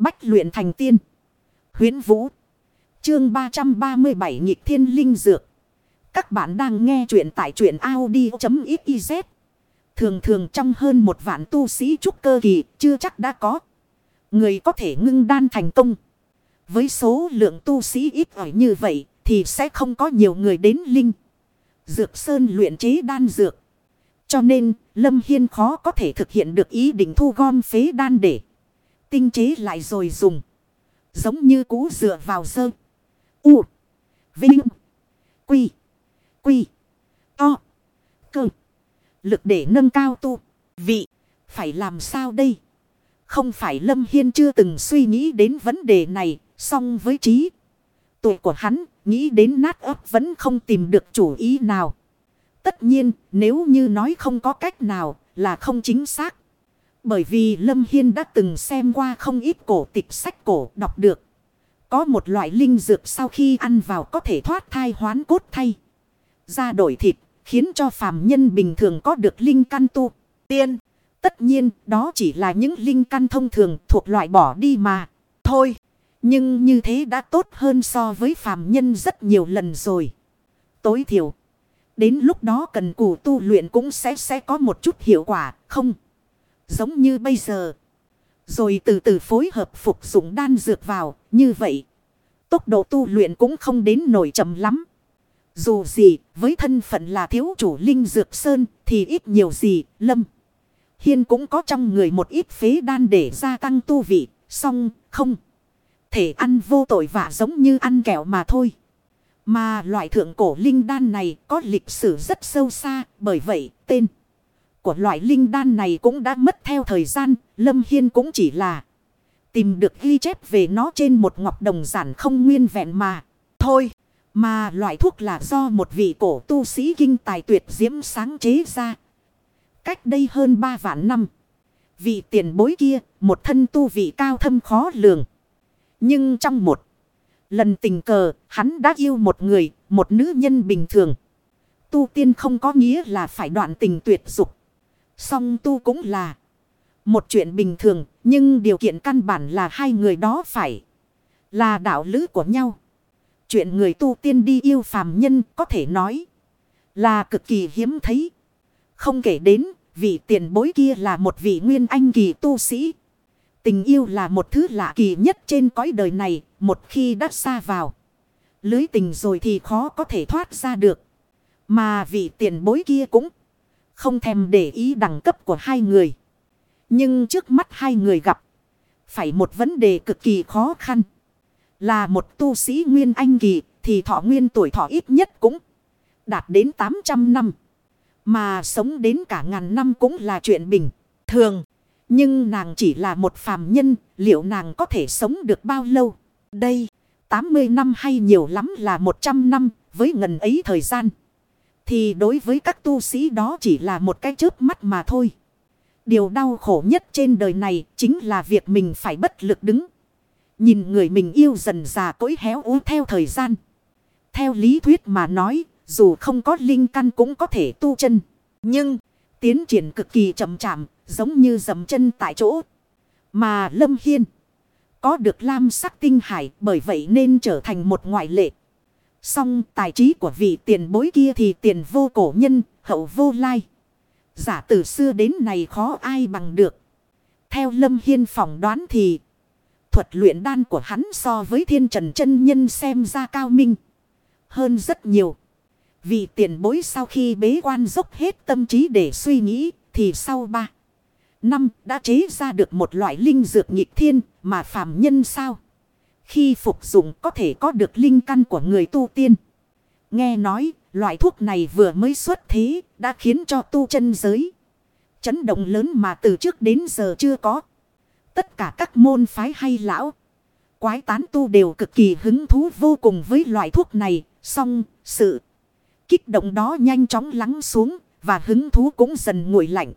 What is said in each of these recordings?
Bách luyện thành tiên. Huyến Vũ. Chương 337 Nhịp Thiên Linh Dược. Các bạn đang nghe truyện tại truyện Audi.xyz. Thường thường trong hơn một vạn tu sĩ trúc cơ kỳ chưa chắc đã có. Người có thể ngưng đan thành công. Với số lượng tu sĩ ít ỏi như vậy thì sẽ không có nhiều người đến Linh. Dược Sơn luyện chế đan dược. Cho nên Lâm Hiên khó có thể thực hiện được ý định thu gom phế đan để tinh chế lại rồi dùng. Giống như cũ dựa vào sơ. U. Vinh. Quy. Quy. To. Cơ. Lực để nâng cao tu. Vị. Phải làm sao đây? Không phải Lâm Hiên chưa từng suy nghĩ đến vấn đề này. Song với trí. Tuổi của hắn. Nghĩ đến nát ấp vẫn không tìm được chủ ý nào. Tất nhiên, nếu như nói không có cách nào, là không chính xác. Bởi vì Lâm Hiên đã từng xem qua không ít cổ tịch sách cổ đọc được. Có một loại linh dược sau khi ăn vào có thể thoát thai hoán cốt thay. Ra đổi thịt, khiến cho phàm nhân bình thường có được linh căn tu. Tiên, tất nhiên đó chỉ là những linh căn thông thường thuộc loại bỏ đi mà. Thôi, nhưng như thế đã tốt hơn so với phàm nhân rất nhiều lần rồi. Tối thiểu, đến lúc đó cần cù tu luyện cũng sẽ sẽ có một chút hiệu quả, không? Giống như bây giờ. Rồi từ từ phối hợp phục dụng đan dược vào. Như vậy. Tốc độ tu luyện cũng không đến nổi chậm lắm. Dù gì. Với thân phận là thiếu chủ linh dược sơn. Thì ít nhiều gì. Lâm. Hiên cũng có trong người một ít phế đan để gia tăng tu vị. song, không. Thể ăn vô tội vạ giống như ăn kẹo mà thôi. Mà loại thượng cổ linh đan này có lịch sử rất sâu xa. Bởi vậy, tên của loại linh đan này cũng đã mất theo thời gian, Lâm Hiên cũng chỉ là tìm được ghi chép về nó trên một ngọc đồng giản không nguyên vẹn mà. Thôi, mà loại thuốc là do một vị cổ tu sĩ kinh tài tuyệt diễm sáng chế ra. Cách đây hơn ba vạn năm. Vị tiền bối kia, một thân tu vị cao thâm khó lường. Nhưng trong một lần tình cờ, hắn đã yêu một người, một nữ nhân bình thường. Tu tiên không có nghĩa là phải đoạn tình tuyệt dục. Song tu cũng là một chuyện bình thường, nhưng điều kiện căn bản là hai người đó phải là đạo lữ của nhau. Chuyện người tu tiên đi yêu phàm nhân có thể nói là cực kỳ hiếm thấy. Không kể đến vị tiền bối kia là một vị nguyên anh kỳ tu sĩ. Tình yêu là một thứ lạ kỳ nhất trên cõi đời này, một khi đã xa vào. Lưới tình rồi thì khó có thể thoát ra được. Mà vị tiền bối kia cũng không thèm để ý đẳng cấp của hai người. Nhưng trước mắt hai người gặp. Phải một vấn đề cực kỳ khó khăn. Là một tu sĩ nguyên anh kỳ. Thì thọ nguyên tuổi thọ ít nhất cũng. Đạt đến 800 năm. Mà sống đến cả ngàn năm cũng là chuyện bình. Thường. Nhưng nàng chỉ là một phàm nhân. Liệu nàng có thể sống được bao lâu? Đây. 80 năm hay nhiều lắm là 100 năm. Với ngần ấy thời gian. Thì đối với các tu sĩ đó chỉ là một cái chớp mắt mà thôi. Điều đau khổ nhất trên đời này chính là việc mình phải bất lực đứng. Nhìn người mình yêu dần già cỗi héo ú theo thời gian. Theo lý thuyết mà nói, dù không có linh căn cũng có thể tu chân. Nhưng, tiến triển cực kỳ chậm chạm, giống như dầm chân tại chỗ. Mà Lâm Hiên có được lam sắc tinh hải bởi vậy nên trở thành một ngoại lệ. Song tài trí của vị tiền bối kia thì tiền vô cổ nhân, hậu vô lai. Giả từ xưa đến này khó ai bằng được. Theo Lâm Hiên phỏng đoán thì thuật luyện đan của hắn so với thiên trần chân nhân xem ra cao minh hơn rất nhiều. Vị tiền bối sau khi bế quan dốc hết tâm trí để suy nghĩ thì sau ba năm đã chế ra được một loại linh dược nhịp thiên mà phàm nhân sao. Khi phục dụng có thể có được linh căn của người tu tiên. Nghe nói, loại thuốc này vừa mới xuất thế, đã khiến cho tu chân giới. Chấn động lớn mà từ trước đến giờ chưa có. Tất cả các môn phái hay lão. Quái tán tu đều cực kỳ hứng thú vô cùng với loại thuốc này. Xong, sự kích động đó nhanh chóng lắng xuống và hứng thú cũng dần nguội lạnh.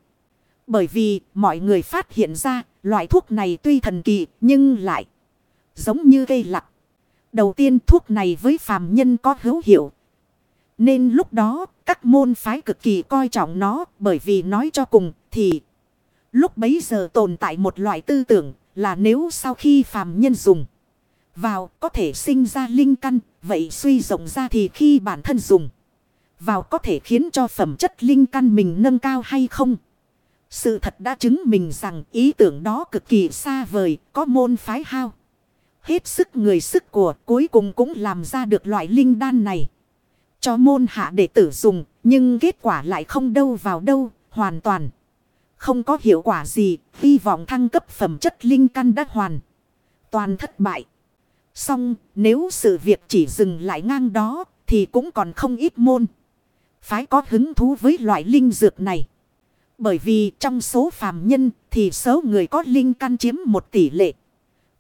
Bởi vì mọi người phát hiện ra loại thuốc này tuy thần kỳ nhưng lại Giống như cây lặng. Đầu tiên thuốc này với phàm nhân có hữu hiệu. Nên lúc đó các môn phái cực kỳ coi trọng nó bởi vì nói cho cùng thì lúc bấy giờ tồn tại một loại tư tưởng là nếu sau khi phàm nhân dùng vào có thể sinh ra linh căn, vậy suy rộng ra thì khi bản thân dùng vào có thể khiến cho phẩm chất linh căn mình nâng cao hay không? Sự thật đã chứng minh rằng ý tưởng đó cực kỳ xa vời, có môn phái hao. Hết sức người sức của cuối cùng cũng làm ra được loại linh đan này. Cho môn hạ đệ tử dùng, nhưng kết quả lại không đâu vào đâu, hoàn toàn. Không có hiệu quả gì, hy vọng thăng cấp phẩm chất linh căn đã hoàn. Toàn thất bại. Xong, nếu sự việc chỉ dừng lại ngang đó, thì cũng còn không ít môn. Phái có hứng thú với loại linh dược này. Bởi vì trong số phàm nhân thì số người có linh căn chiếm một tỷ lệ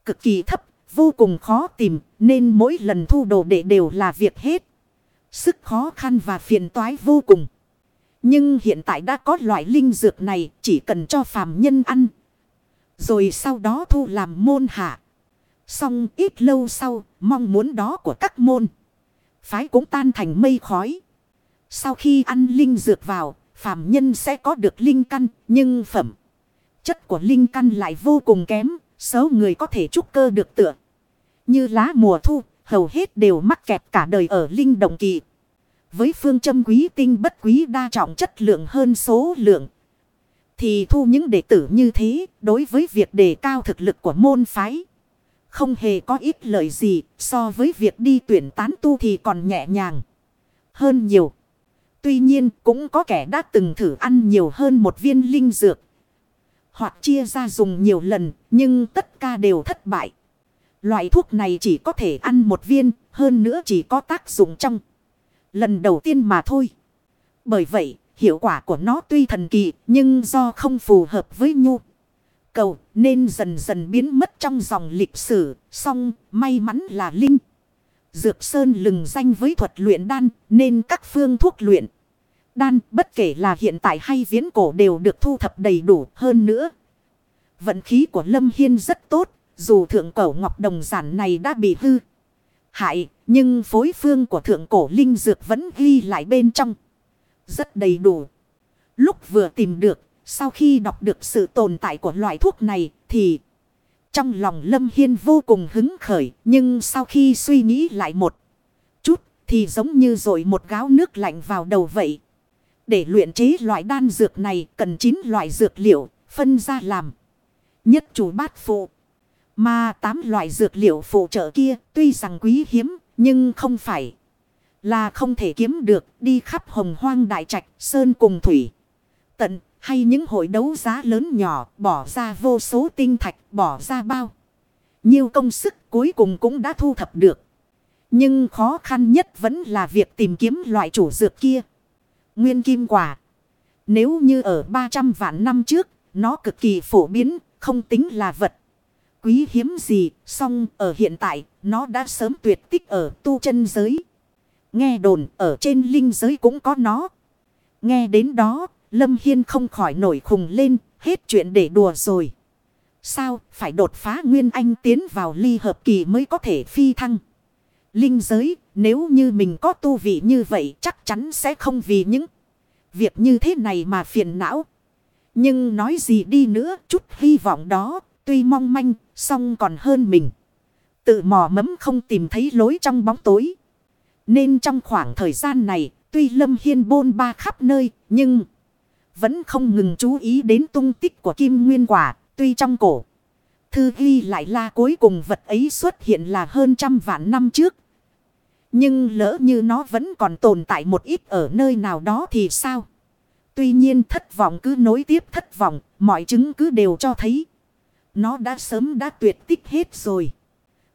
cực kỳ thấp, vô cùng khó tìm, nên mỗi lần thu đồ đệ đều là việc hết. Sức khó khăn và phiền toái vô cùng. Nhưng hiện tại đã có loại linh dược này chỉ cần cho phàm nhân ăn. Rồi sau đó thu làm môn hạ. Xong ít lâu sau, mong muốn đó của các môn. Phái cũng tan thành mây khói. Sau khi ăn linh dược vào, phàm nhân sẽ có được linh căn, nhưng phẩm chất của linh căn lại vô cùng kém, số người có thể trúc cơ được tựa. Như lá mùa thu, hầu hết đều mắc kẹt cả đời ở linh động kỳ. Với phương châm quý tinh bất quý đa trọng chất lượng hơn số lượng. Thì thu những đệ tử như thế, đối với việc đề cao thực lực của môn phái. Không hề có ít lợi gì, so với việc đi tuyển tán tu thì còn nhẹ nhàng hơn nhiều. Tuy nhiên cũng có kẻ đã từng thử ăn nhiều hơn một viên linh dược. Hoặc chia ra dùng nhiều lần nhưng tất cả đều thất bại. Loại thuốc này chỉ có thể ăn một viên, hơn nữa chỉ có tác dụng trong lần đầu tiên mà thôi. Bởi vậy, hiệu quả của nó tuy thần kỳ, nhưng do không phù hợp với nhu cầu, nên dần dần biến mất trong dòng lịch sử. Song, may mắn là linh. Dược Sơn lừng danh với thuật luyện đan, nên các phương thuốc luyện. Đan, bất kể là hiện tại hay viễn cổ đều được thu thập đầy đủ hơn nữa. Vận khí của Lâm Hiên rất tốt. Dù thượng cổ ngọc đồng giản này đã bị hư. Hại nhưng phối phương của thượng cổ linh dược vẫn ghi lại bên trong. Rất đầy đủ. Lúc vừa tìm được. Sau khi đọc được sự tồn tại của loại thuốc này thì... Trong lòng Lâm Hiên vô cùng hứng khởi. Nhưng sau khi suy nghĩ lại một chút. Thì giống như rồi một gáo nước lạnh vào đầu vậy. Để luyện chế loại đan dược này cần 9 loại dược liệu, phân ra làm. Nhất chủ bát phụ. Mà tám loại dược liệu phụ trợ kia tuy rằng quý hiếm, nhưng không phải là không thể kiếm được đi khắp hồng hoang đại trạch, sơn cùng thủy. Tận hay những hội đấu giá lớn nhỏ bỏ ra vô số tinh thạch bỏ ra bao. Nhiều công sức cuối cùng cũng đã thu thập được. Nhưng khó khăn nhất vẫn là việc tìm kiếm loại chủ dược kia. Nguyên kim quả. Nếu như ở 300 vạn năm trước, nó cực kỳ phổ biến, không tính là vật. Quý hiếm gì, song ở hiện tại, nó đã sớm tuyệt tích ở tu chân giới. Nghe đồn ở trên linh giới cũng có nó. Nghe đến đó, Lâm Hiên không khỏi nổi khùng lên, hết chuyện để đùa rồi. Sao, phải đột phá Nguyên Anh tiến vào ly hợp kỳ mới có thể phi thăng. Linh giới, nếu như mình có tu vị như vậy chắc chắn sẽ không vì những việc như thế này mà phiền não. Nhưng nói gì đi nữa, chút hy vọng đó, tuy mong manh, song còn hơn mình. Tự mò mẫm không tìm thấy lối trong bóng tối. Nên trong khoảng thời gian này, tuy Lâm Hiên bôn ba khắp nơi, nhưng vẫn không ngừng chú ý đến tung tích của kim nguyên quả, tuy trong cổ. Thư ghi lại là cuối cùng vật ấy xuất hiện là hơn trăm vạn năm trước. Nhưng lỡ như nó vẫn còn tồn tại một ít ở nơi nào đó thì sao? Tuy nhiên thất vọng cứ nối tiếp thất vọng, mọi chứng cứ đều cho thấy. Nó đã sớm đã tuyệt tích hết rồi.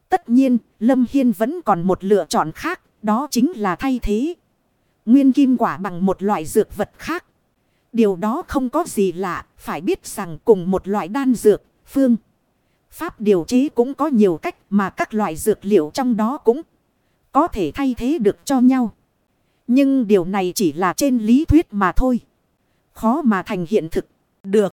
Tất nhiên, Lâm Hiên vẫn còn một lựa chọn khác, đó chính là thay thế. Nguyên kim quả bằng một loại dược vật khác. Điều đó không có gì lạ, phải biết rằng cùng một loại đan dược, phương. Pháp điều chế cũng có nhiều cách mà các loại dược liệu trong đó cũng có thể thay thế được cho nhau. Nhưng điều này chỉ là trên lý thuyết mà thôi. Khó mà thành hiện thực. Được.